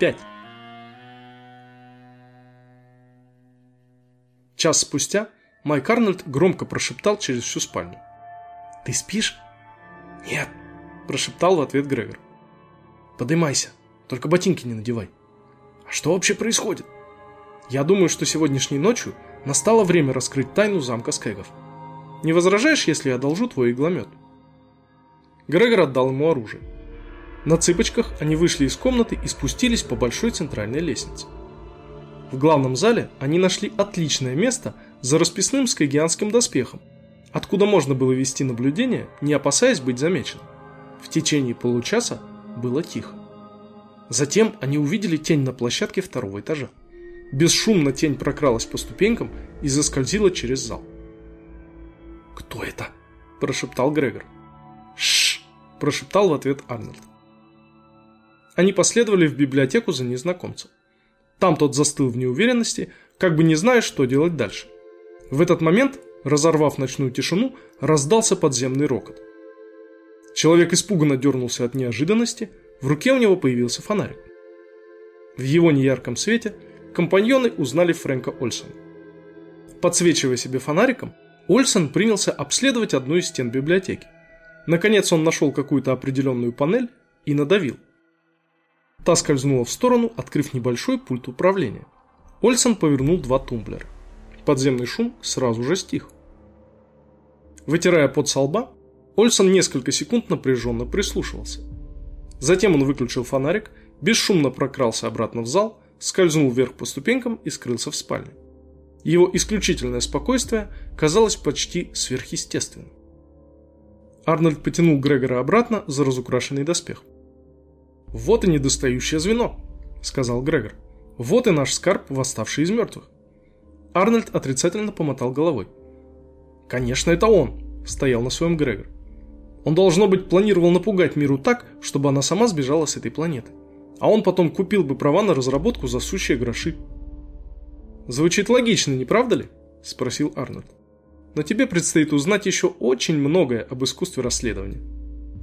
5. Час спустя Майк Арнольд громко прошептал через всю спальню. «Ты спишь?» «Нет», – прошептал в ответ Грегор. «Подымайся, только ботинки не надевай». «А что вообще происходит?» «Я думаю, что сегодняшней ночью настало время раскрыть тайну замка Скэгов. Не возражаешь, если я одолжу твой игломет?» Грегор отдал ему оружие. На цыпочках они вышли из комнаты и спустились по большой центральной лестнице. В главном зале они нашли отличное место за расписным скагианским доспехом, откуда можно было вести наблюдение, не опасаясь быть замеченным. В течение получаса было тихо. Затем они увидели тень на площадке второго этажа. Бесшумно тень прокралась по ступенькам и заскользила через зал. «Кто это?» – прошептал Грегор. «Шш!» – прошептал в ответ Арнольд. Они последовали в библиотеку за незнакомцем. Там тот застыл в неуверенности, как бы не зная, что делать дальше. В этот момент, разорвав ночную тишину, раздался подземный рокот. Человек испуганно дернулся от неожиданности, в руке у него появился фонарик. В его неярком свете компаньоны узнали Фрэнка Ольсона. Подсвечивая себе фонариком, Ольсон принялся обследовать одну из стен библиотеки. Наконец он нашел какую-то определенную панель и надавил – Та скользнула в сторону, открыв небольшой пульт управления. Ольсон повернул два тумблера. Подземный шум сразу же стих. Вытирая пот со лба, Ольсон несколько секунд напряженно прислушивался. Затем он выключил фонарик, бесшумно прокрался обратно в зал, скользнул вверх по ступенькам и скрылся в спальне. Его исключительное спокойствие казалось почти сверхъестественным. Арнольд потянул Грегора обратно за разукрашенный доспех. «Вот и недостающее звено», — сказал Грегор. «Вот и наш скарб, восставший из мертвых». Арнольд отрицательно помотал головой. «Конечно, это он», — стоял на своем Грегор. «Он, должно быть, планировал напугать миру так, чтобы она сама сбежала с этой планеты. А он потом купил бы права на разработку за сущие гроши». «Звучит логично, не правда ли?» – спросил Арнольд. «Но тебе предстоит узнать еще очень многое об искусстве расследования.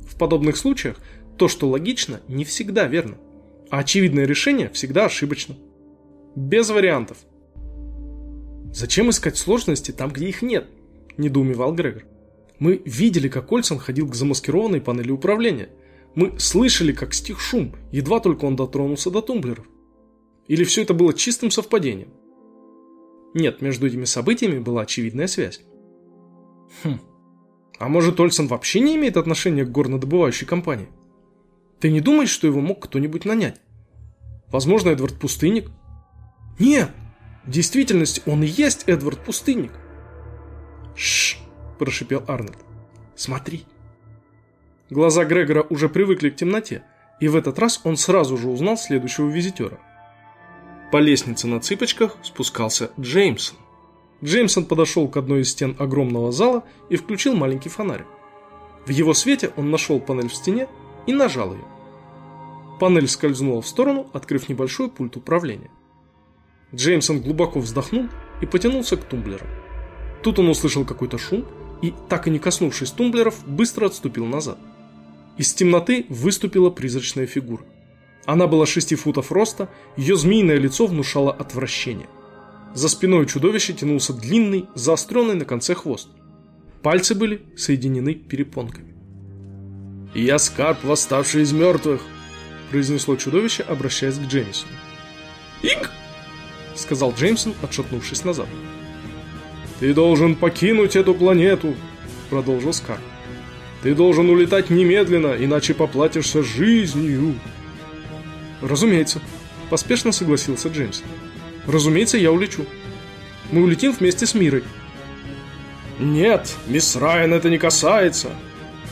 В подобных случаях то, что логично, не всегда верно, а очевидное решение всегда ошибочно. Без вариантов. «Зачем искать сложности там, где их нет?» – недоумевал Грегор. «Мы видели, как Ольсон ходил к замаскированной панели управления. Мы слышали, как стих шум, едва только он дотронулся до тумблеров. Или все это было чистым совпадением?» Нет, между этими событиями была очевидная связь. Хм. А может, Ольсон вообще не имеет отношения к горнодобывающей компании? Ты не думаешь, что его мог кто-нибудь нанять? Возможно, Эдвард Пустынник? Нет, в действительности он и есть Эдвард Пустынник. Шш, прошипел Арнольд. Смотри. Глаза Грегора уже привыкли к темноте, и в этот раз он сразу же узнал следующего визитера. По лестнице на цыпочках спускался Джеймсон. Джеймсон подошел к одной из стен огромного зала и включил маленький фонарик. В его свете он нашел панель в стене и нажал ее. Панель скользнула в сторону, открыв небольшой пульт управления. Джеймсон глубоко вздохнул и потянулся к тумблерам. Тут он услышал какой-то шум и, так и не коснувшись тумблеров, быстро отступил назад. Из темноты выступила призрачная фигура. Она была 6 футов роста, ее змеиное лицо внушало отвращение. За спиной чудовища тянулся длинный, заостренный на конце хвост. Пальцы были соединены перепонками. «Я скарб, восставший из мертвых», – произнесло чудовище, обращаясь к Джеймисону. «Ик!» – сказал Джеймсон, отшатнувшись назад. «Ты должен покинуть эту планету», – продолжил Скарб. «Ты должен улетать немедленно, иначе поплатишься жизнью». «Разумеется», – поспешно согласился Джеймсон. «Разумеется, я улечу. Мы улетим вместе с Мирой». «Нет, мисс Райан это не касается»,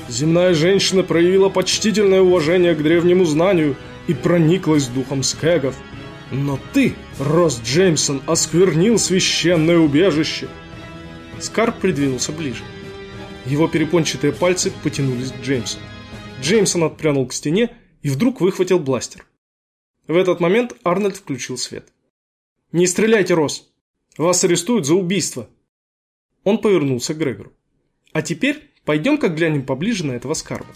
Земная женщина проявила почтительное уважение к древнему знанию и прониклась духом скэгов. Но ты, Рос Джеймсон, осквернил священное убежище. Скарп придвинулся ближе. Его перепончатые пальцы потянулись к Джеймсу. Джеймсон отпрянул к стене и вдруг выхватил бластер. В этот момент Арнольд включил свет. «Не стреляйте, Рос! Вас арестуют за убийство!» Он повернулся к Грегору. «А теперь Пойдем-ка глянем поближе на этого скарба.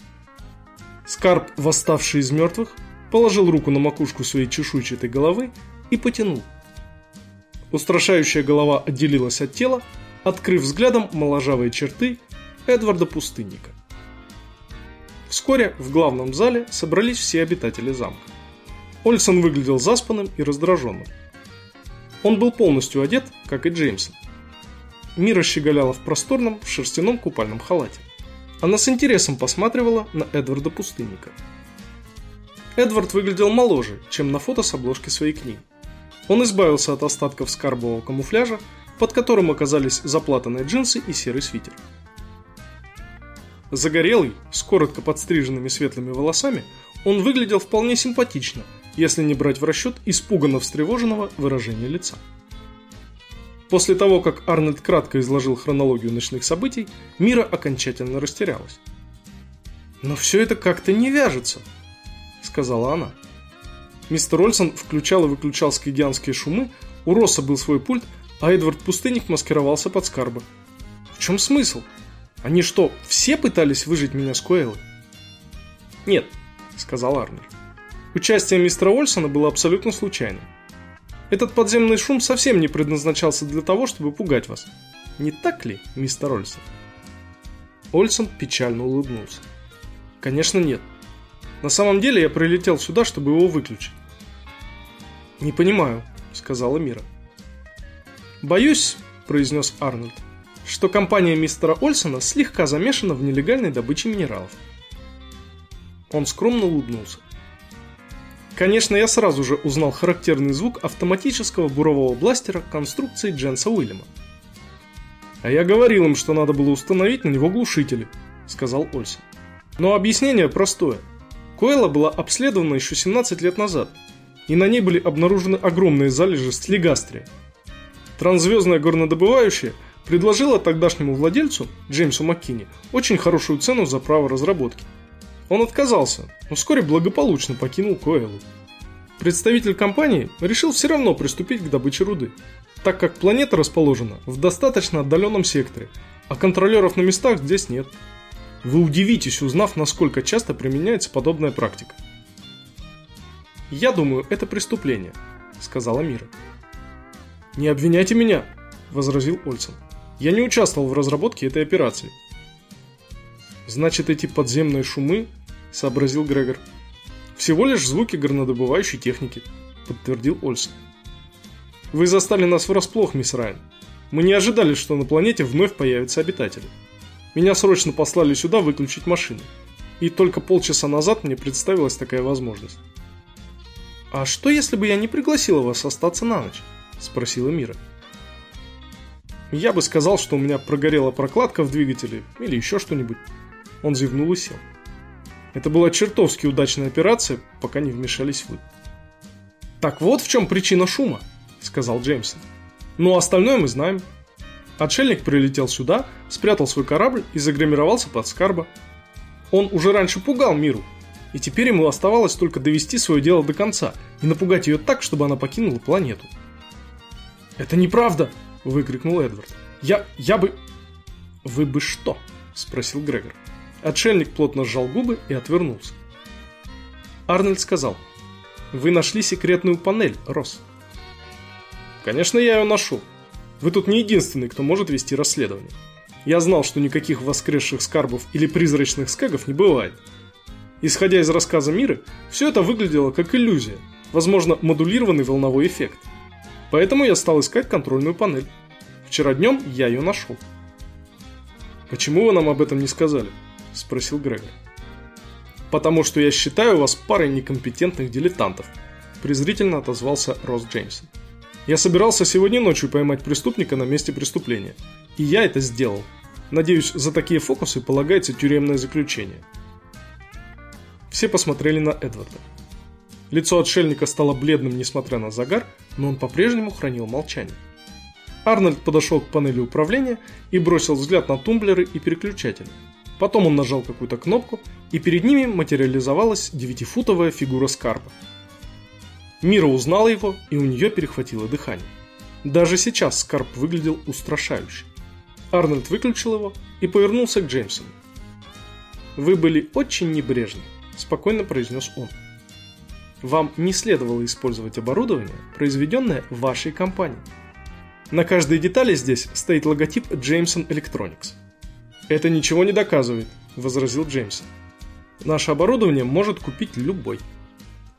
Скарб, восставший из мертвых, положил руку на макушку своей чешуйчатой головы и потянул. Устрашающая голова отделилась от тела, открыв взглядом моложавые черты Эдварда Пустынника. Вскоре в главном зале собрались все обитатели замка. Ольсон выглядел заспанным и раздраженным. Он был полностью одет, как и Джеймсон. Мира щеголяла в просторном шерстяном купальном халате. Она с интересом посматривала на Эдварда Пустынника. Эдвард выглядел моложе, чем на фото с обложки своей книги. Он избавился от остатков скарбового камуфляжа, под которым оказались заплатанные джинсы и серый свитер. Загорелый, с коротко подстриженными светлыми волосами, он выглядел вполне симпатично, если не брать в расчет испуганно встревоженного выражения лица. После того, как Арнольд кратко изложил хронологию ночных событий, Мира окончательно растерялась. «Но все это как-то не вяжется», — сказала она. Мистер Ольсон включал и выключал скидианские шумы, у Росса был свой пульт, а Эдвард Пустынник маскировался под скарбы. В чем смысл? Они что, все пытались выжить меня с Куэллы? Нет, сказал Арнер. Участие мистера Ольсона было абсолютно случайным. Этот подземный шум совсем не предназначался для того, чтобы пугать вас. Не так ли, мистер Ольсон? Ольсон печально улыбнулся. Конечно, нет. На самом деле я прилетел сюда, чтобы его выключить. Не понимаю, сказала Мира. Боюсь, произнес Арнольд, что компания мистера Ольсона слегка замешана в нелегальной добыче минералов. Он скромно улыбнулся. Конечно, я сразу же узнал характерный звук автоматического бурового бластера конструкции Дженса Уильяма. «А я говорил им, что надо было установить на него глушители», — сказал Ольсон. Но объяснение простое. Коэла была обследована еще 17 лет назад, и на ней были обнаружены огромные залежи слегастрия. Трансзвездная горнодобывающая предложила тогдашнему владельцу, Джеймсу Маккини, очень хорошую цену за право разработки – он отказался, но вскоре благополучно покинул Коэлу. Представитель компании решил все равно приступить к добыче руды, так как планета расположена в достаточно отдаленном секторе, а контролеров на местах здесь нет. Вы удивитесь, узнав, насколько часто применяется подобная практика. «Я думаю, это преступление», — сказала Мира. «Не обвиняйте меня», — возразил Ольсон. «Я не участвовал в разработке этой операции». «Значит, эти подземные шумы – сообразил Грегор. «Всего лишь звуки горнодобывающей техники», – подтвердил Ольсон. «Вы застали нас врасплох, мисс Райан. Мы не ожидали, что на планете вновь появятся обитатели. Меня срочно послали сюда выключить машину. И только полчаса назад мне представилась такая возможность». «А что, если бы я не пригласила вас остаться на ночь?» – спросила Мира. «Я бы сказал, что у меня прогорела прокладка в двигателе или еще что-нибудь». Он зевнул и сел. Это была чертовски удачная операция, пока не вмешались вы. «Так вот в чем причина шума», — сказал Джеймсон. «Ну, остальное мы знаем. Отшельник прилетел сюда, спрятал свой корабль и загримировался под скарба. Он уже раньше пугал миру, и теперь ему оставалось только довести свое дело до конца и напугать ее так, чтобы она покинула планету». «Это неправда!» – выкрикнул Эдвард. «Я... я бы...» «Вы бы что?» – спросил Грегор. Отшельник плотно сжал губы и отвернулся. Арнольд сказал, «Вы нашли секретную панель, Росс». «Конечно, я ее нашел. Вы тут не единственный, кто может вести расследование. Я знал, что никаких воскресших скарбов или призрачных скагов не бывает. Исходя из рассказа Миры, все это выглядело как иллюзия, возможно, модулированный волновой эффект. Поэтому я стал искать контрольную панель. Вчера днем я ее нашел. Почему вы нам об этом не сказали? – спросил Грегор. «Потому что я считаю вас парой некомпетентных дилетантов», – презрительно отозвался Росс Джеймсон. «Я собирался сегодня ночью поймать преступника на месте преступления. И я это сделал. Надеюсь, за такие фокусы полагается тюремное заключение». Все посмотрели на Эдварда. Лицо отшельника стало бледным, несмотря на загар, но он по-прежнему хранил молчание. Арнольд подошел к панели управления и бросил взгляд на тумблеры и переключатели. Потом он нажал какую-то кнопку, и перед ними материализовалась девятифутовая фигура Скарпа. Мира узнала его, и у нее перехватило дыхание. Даже сейчас Скарп выглядел устрашающе. Арнольд выключил его и повернулся к Джеймсону. «Вы были очень небрежны», – спокойно произнес он. Вам не следовало использовать оборудование, произведенное вашей компанией. На каждой детали здесь стоит логотип Jameson Electronics. Это ничего не доказывает, возразил Джеймсон. Наше оборудование может купить любой.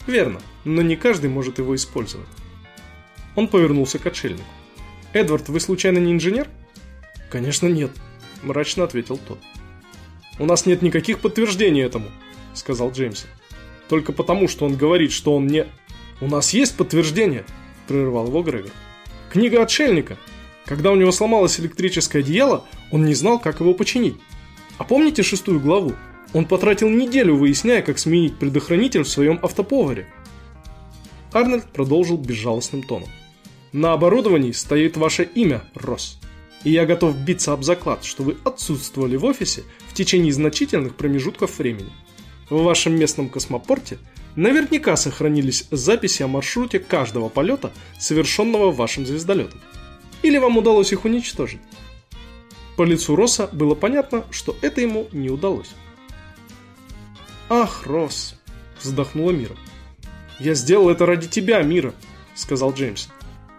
Верно, но не каждый может его использовать. Он повернулся к отшельнику. «Эдвард, вы случайно не инженер?» «Конечно нет», – мрачно ответил тот. «У нас нет никаких подтверждений этому», – сказал Джеймсон. «Только потому, что он говорит, что он не...» «У нас есть подтверждение», – прервал его Грегор. «Книга отшельника. Когда у него сломалось электрическое одеяло, он не знал, как его починить. А помните шестую главу? Он потратил неделю, выясняя, как сменить предохранитель в своем автоповаре». Арнольд продолжил безжалостным тоном. «На оборудовании стоит ваше имя, Росс и я готов биться об заклад, что вы отсутствовали в офисе в течение значительных промежутков времени. В вашем местном космопорте наверняка сохранились записи о маршруте каждого полета, совершенного вашим звездолетом. Или вам удалось их уничтожить? По лицу Росса было понятно, что это ему не удалось. «Ах, Росс!» – вздохнула Мира. «Я сделал это ради тебя, Мира», – сказал Джеймс.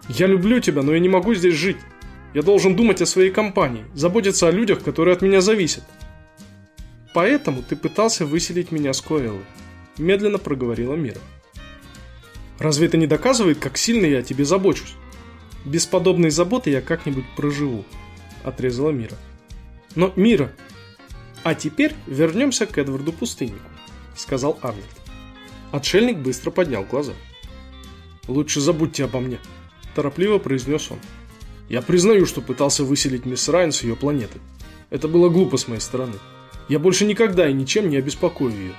«Я люблю тебя, но я не могу здесь жить. Я должен думать о своей компании, заботиться о людях, которые от меня зависят. Поэтому ты пытался выселить меня с Коэллы, медленно проговорила Мира. Разве это не доказывает, как сильно я о тебе забочусь? Без подобной заботы я как-нибудь проживу, отрезала Мира. Но Мира... А теперь вернемся к Эдварду Пустыннику, сказал Арнольд. Отшельник быстро поднял глаза. «Лучше забудьте обо мне», – торопливо произнес он. Я признаю, что пытался выселить мисс Райан с ее планеты. Это было глупо с моей стороны. Я больше никогда и ничем не обеспокою ее.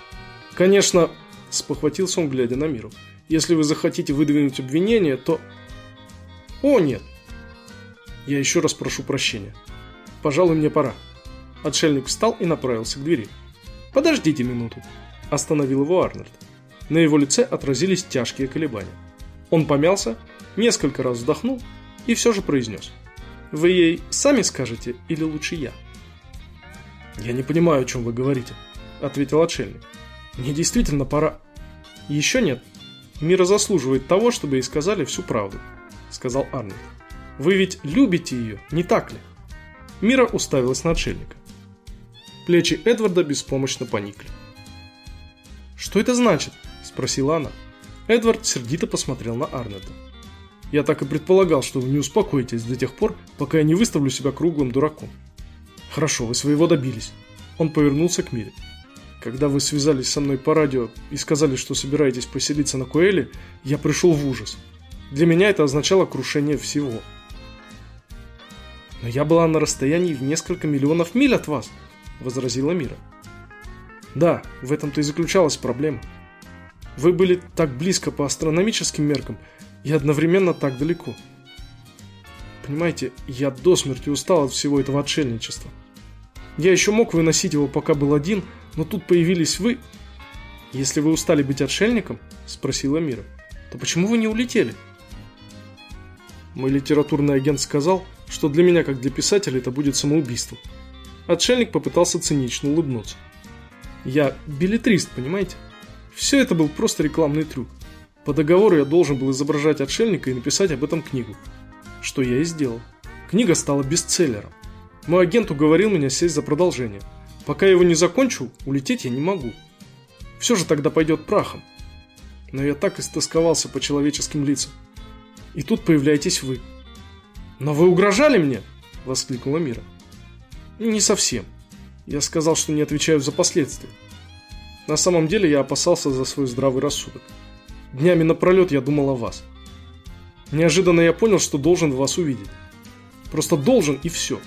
Конечно, спохватился он, глядя на Миру. Если вы захотите выдвинуть обвинение, то... О, нет. Я еще раз прошу прощения. Пожалуй, мне пора. Отшельник встал и направился к двери. Подождите минуту. Остановил его Арнольд. На его лице отразились тяжкие колебания. Он помялся, несколько раз вздохнул и все же произнес. «Вы ей сами скажете или лучше я?» «Я не понимаю, о чем вы говорите», — ответил отшельник. «Мне действительно пора...» «Еще нет. Мира заслуживает того, чтобы ей сказали всю правду», — сказал Арнольд. «Вы ведь любите ее, не так ли?» Мира уставилась на отшельника. Плечи Эдварда беспомощно поникли. «Что это значит?» – спросила она. Эдвард сердито посмотрел на Арнольда. Я так и предполагал, что вы не успокоитесь до тех пор, пока я не выставлю себя круглым дураком. Хорошо, вы своего добились. Он повернулся к Мире. Когда вы связались со мной по радио и сказали, что собираетесь поселиться на Куэле, я пришел в ужас. Для меня это означало крушение всего. Но я была на расстоянии в несколько миллионов миль от вас, возразила Мира. Да, в этом-то и заключалась проблема. Вы были так близко по астрономическим меркам, и одновременно так далеко. Понимаете, я до смерти устал от всего этого отшельничества. Я еще мог выносить его, пока был один, но тут появились вы. Если вы устали быть отшельником, спросила Мира, то почему вы не улетели? Мой литературный агент сказал, что для меня, как для писателя, это будет самоубийством. Отшельник попытался цинично улыбнуться. Я билетрист, понимаете? Все это был просто рекламный трюк. По договору я должен был изображать отшельника и написать об этом книгу. Что я и сделал. Книга стала бестселлером. Мой агент уговорил меня сесть за продолжение. Пока я его не закончу, улететь я не могу. Все же тогда пойдет прахом. Но я так истосковался по человеческим лицам. И тут появляетесь вы. «Но вы угрожали мне?» – воскликнула Мира. «Не совсем. Я сказал, что не отвечаю за последствия. На самом деле я опасался за свой здравый рассудок. Днями напролет я думал о вас. Неожиданно я понял, что должен вас увидеть. Просто должен и все.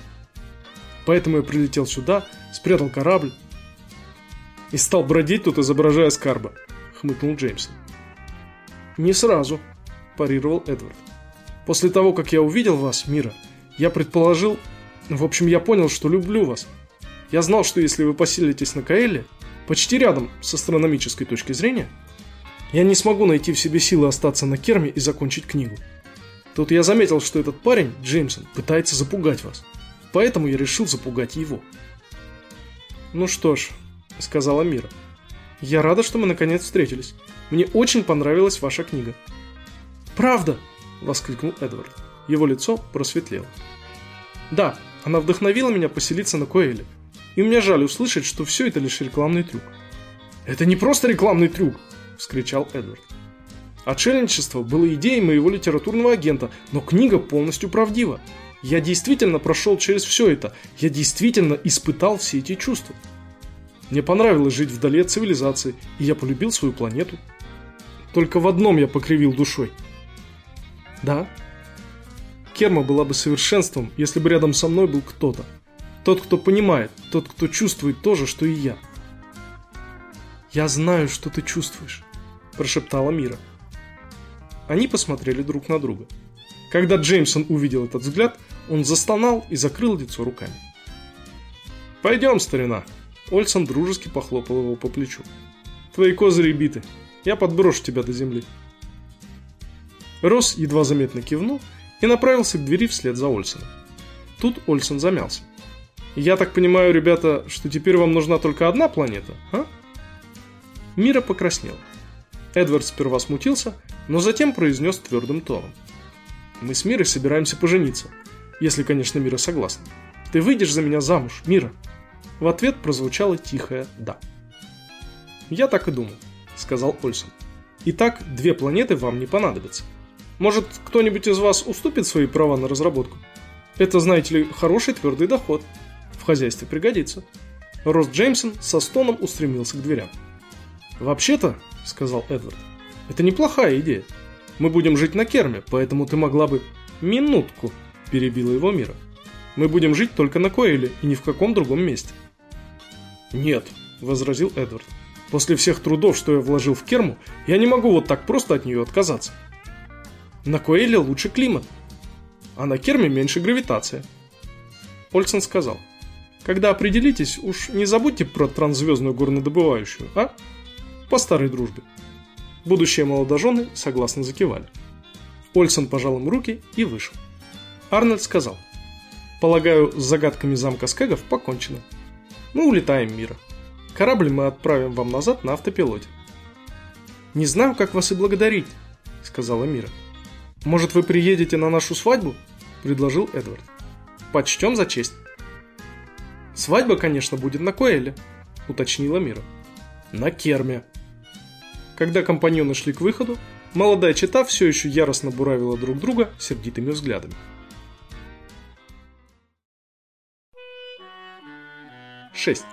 Поэтому я прилетел сюда, спрятал корабль и стал бродить тут, изображая скарба, хмыкнул Джеймсон. Не сразу, парировал Эдвард. После того, как я увидел вас, Мира, я предположил... В общем, я понял, что люблю вас. Я знал, что если вы поселитесь на Каэле, почти рядом с астрономической точки зрения, я не смогу найти в себе силы остаться на керме и закончить книгу. Тут я заметил, что этот парень, Джеймсон, пытается запугать вас. Поэтому я решил запугать его. «Ну что ж», — сказала Мира, Я рада, что мы наконец встретились. Мне очень понравилась ваша книга. Правда? Воскликнул Эдвард. Его лицо просветлело. Да, она вдохновила меня поселиться на Коэле. И мне жаль услышать, что все это лишь рекламный трюк. Это не просто рекламный трюк, вскричал Эдвард. Отшельничество было идеей моего литературного агента, но книга полностью правдива. Я действительно прошел через все это, я действительно испытал все эти чувства. Мне понравилось жить вдали от цивилизации, и я полюбил свою планету. Только в одном я покривил душой. Да, Керма была бы совершенством, если бы рядом со мной был кто-то. Тот, кто понимает, тот, кто чувствует то же, что и я. «Я знаю, что ты чувствуешь», – прошептала Мира. Они посмотрели друг на друга. Когда Джеймсон увидел этот взгляд, он застонал и закрыл лицо руками. «Пойдем, старина!» Ольсон дружески похлопал его по плечу. «Твои козыри биты. Я подброшу тебя до земли». Росс едва заметно кивнул и направился к двери вслед за Ольсоном. Тут Ольсон замялся. «Я так понимаю, ребята, что теперь вам нужна только одна планета, а?» Мира покраснел. Эдвард сперва смутился, но затем произнес твердым тоном. «Мы с Мирой собираемся пожениться, если, конечно, Мира согласна. Ты выйдешь за меня замуж, Мира?» В ответ прозвучало тихое «да». «Я так и думал», — сказал Ольсон. «Итак, две планеты вам не понадобятся. Может, кто-нибудь из вас уступит свои права на разработку? Это, знаете ли, хороший твердый доход. В хозяйстве пригодится». Рост Джеймсон со стоном устремился к дверям. «Вообще-то», — сказал Эдвард, — «это неплохая идея. Мы будем жить на Керме, поэтому ты могла бы...» «Минутку», — перебила его Мира. «Мы будем жить только на Коэле и ни в каком другом месте». «Нет», — возразил Эдвард. «После всех трудов, что я вложил в Керму, я не могу вот так просто от нее отказаться. На Коэле лучше климат, а на Керме меньше гравитация». Ольсен сказал, «Когда определитесь, уж не забудьте про трансзвездную горнодобывающую, а?» По старой дружбе. Будущие молодожены согласно закивали. Ольсон пожал им руки и вышел. Арнольд сказал. Полагаю, с загадками замка Скегов покончено. Мы улетаем, Мира. Корабль мы отправим вам назад на автопилоте. Не знаю, как вас и благодарить, сказала Мира. Может, вы приедете на нашу свадьбу? предложил Эдвард. Почтем за честь. Свадьба, конечно, будет на Коэле, уточнила Мира. На Керме, когда компаньоны шли к выходу, молодая чита все еще яростно буравила друг друга сердитыми взглядами. Шесть.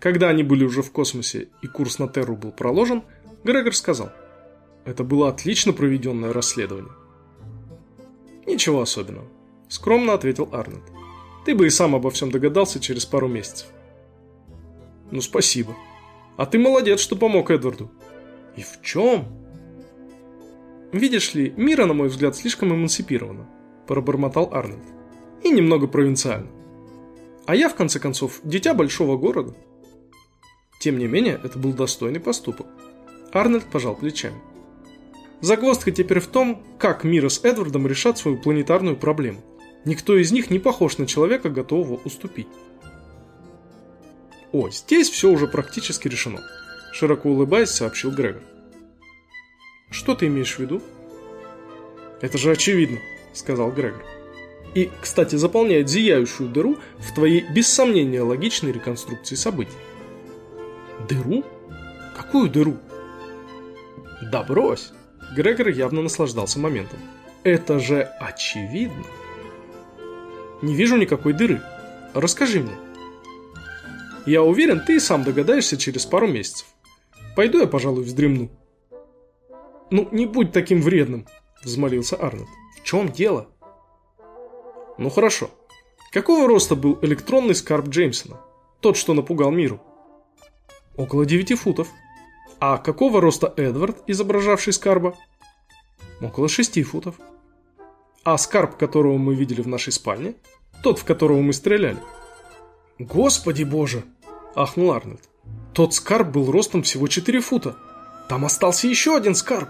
Когда они были уже в космосе и курс на Терру был проложен, Грегор сказал, «Это было отлично проведенное расследование». «Ничего особенного», — скромно ответил Арнольд. «Ты бы и сам обо всем догадался через пару месяцев». «Ну, спасибо», а ты молодец, что помог Эдварду. И в чем? Видишь ли, Мира, на мой взгляд, слишком эмансипирована, пробормотал Арнольд. И немного провинциально. А я, в конце концов, дитя большого города. Тем не менее, это был достойный поступок. Арнольд пожал плечами. Загвоздка теперь в том, как Мира с Эдвардом решат свою планетарную проблему. Никто из них не похож на человека, готового уступить. «О, здесь все уже практически решено», – широко улыбаясь, сообщил Грегор. «Что ты имеешь в виду?» «Это же очевидно», – сказал Грегор. «И, кстати, заполняет зияющую дыру в твоей, без сомнения, логичной реконструкции событий». «Дыру? Какую дыру?» «Да брось!» Грегор явно наслаждался моментом. «Это же очевидно!» «Не вижу никакой дыры. Расскажи мне». Я уверен, ты и сам догадаешься через пару месяцев. Пойду я, пожалуй, вздремну. Ну, не будь таким вредным, взмолился Арнольд. В чем дело? Ну хорошо. Какого роста был электронный скарб Джеймсона? Тот, что напугал миру. Около 9 футов. А какого роста Эдвард, изображавший скарба? Около 6 футов. А скарб, которого мы видели в нашей спальне? Тот, в которого мы стреляли? Господи боже! – ахнул Арнольд. «Тот скарб был ростом всего 4 фута. Там остался еще один скарб!»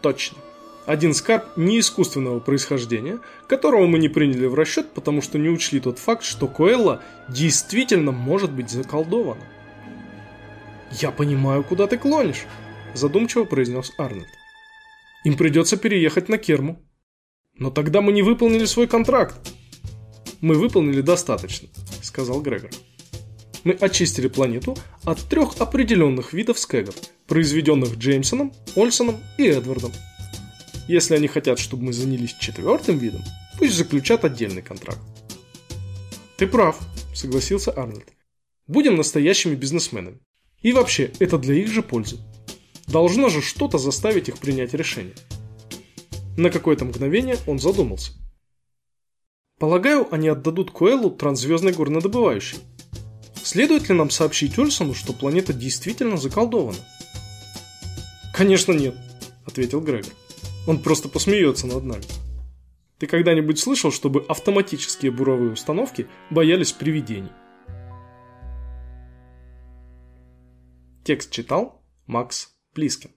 «Точно!» Один скарб не искусственного происхождения, которого мы не приняли в расчет, потому что не учли тот факт, что Коэлла действительно может быть заколдована. «Я понимаю, куда ты клонишь», – задумчиво произнес Арнольд. «Им придется переехать на Керму». «Но тогда мы не выполнили свой контракт». «Мы выполнили достаточно», – сказал Грегор. Мы очистили планету от трех определенных видов скэгов, произведенных Джеймсоном, Ольсоном и Эдвардом. Если они хотят, чтобы мы занялись четвертым видом, пусть заключат отдельный контракт. Ты прав, согласился Арнольд. Будем настоящими бизнесменами. И вообще, это для их же пользы. Должно же что-то заставить их принять решение. На какое-то мгновение он задумался. Полагаю, они отдадут Коэлу трансзвездный горнодобывающий. Следует ли нам сообщить Ольсону, что планета действительно заколдована? Конечно нет, ответил Грегор. Он просто посмеется над нами. Ты когда-нибудь слышал, чтобы автоматические буровые установки боялись привидений? Текст читал Макс Плискин.